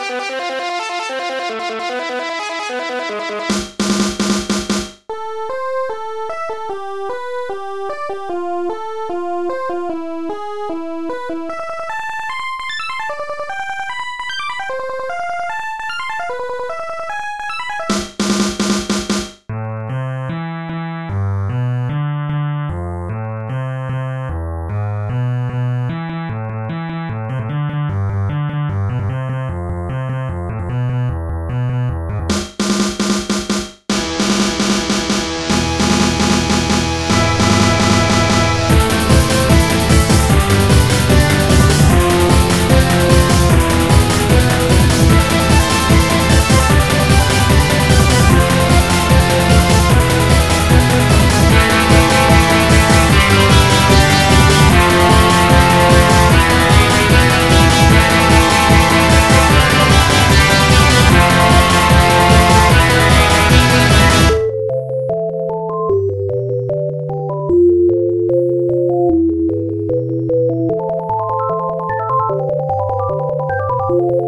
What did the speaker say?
Thank you. you